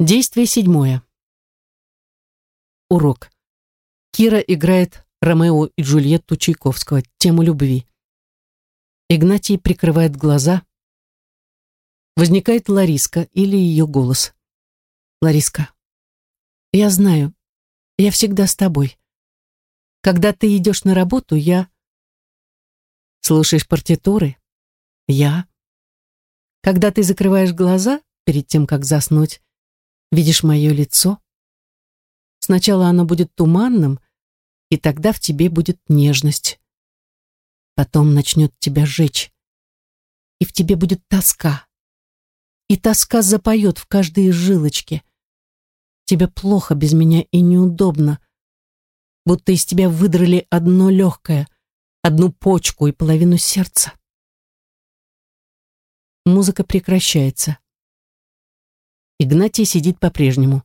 Действие седьмое. Урок. Кира играет Ромео и Джульетту Чайковского, тему любви. Игнатий прикрывает глаза. Возникает Лариска или ее голос. Лариска. Я знаю, я всегда с тобой. Когда ты идешь на работу, я... Слушаешь партитуры? Я. Когда ты закрываешь глаза перед тем, как заснуть, видишь мое лицо. Сначала оно будет туманным, и тогда в тебе будет нежность. Потом начнет тебя жечь, и в тебе будет тоска. И тоска запоет в каждой жилочке. Тебе плохо без меня и неудобно, будто из тебя выдрали одно легкое, одну почку и половину сердца. Музыка прекращается. Игнатий сидит по-прежнему.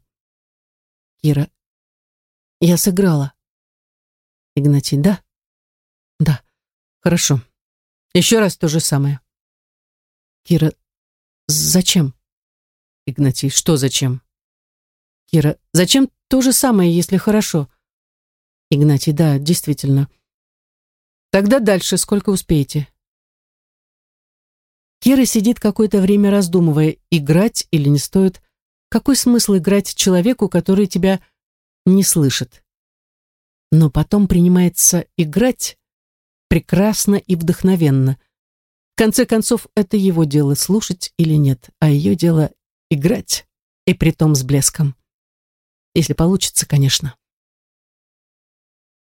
Кира. Я сыграла. Игнатий. Да? Да. Хорошо. Еще раз то же самое. Кира. Зачем? Игнатий. Что зачем? Кира. Зачем то же самое, если хорошо? Игнатий. Да, действительно. Тогда дальше сколько успеете? Кира сидит какое-то время раздумывая, играть или не стоит. Какой смысл играть человеку, который тебя не слышит? Но потом принимается играть прекрасно и вдохновенно. В конце концов, это его дело слушать или нет, а ее дело играть, и притом с блеском. Если получится, конечно.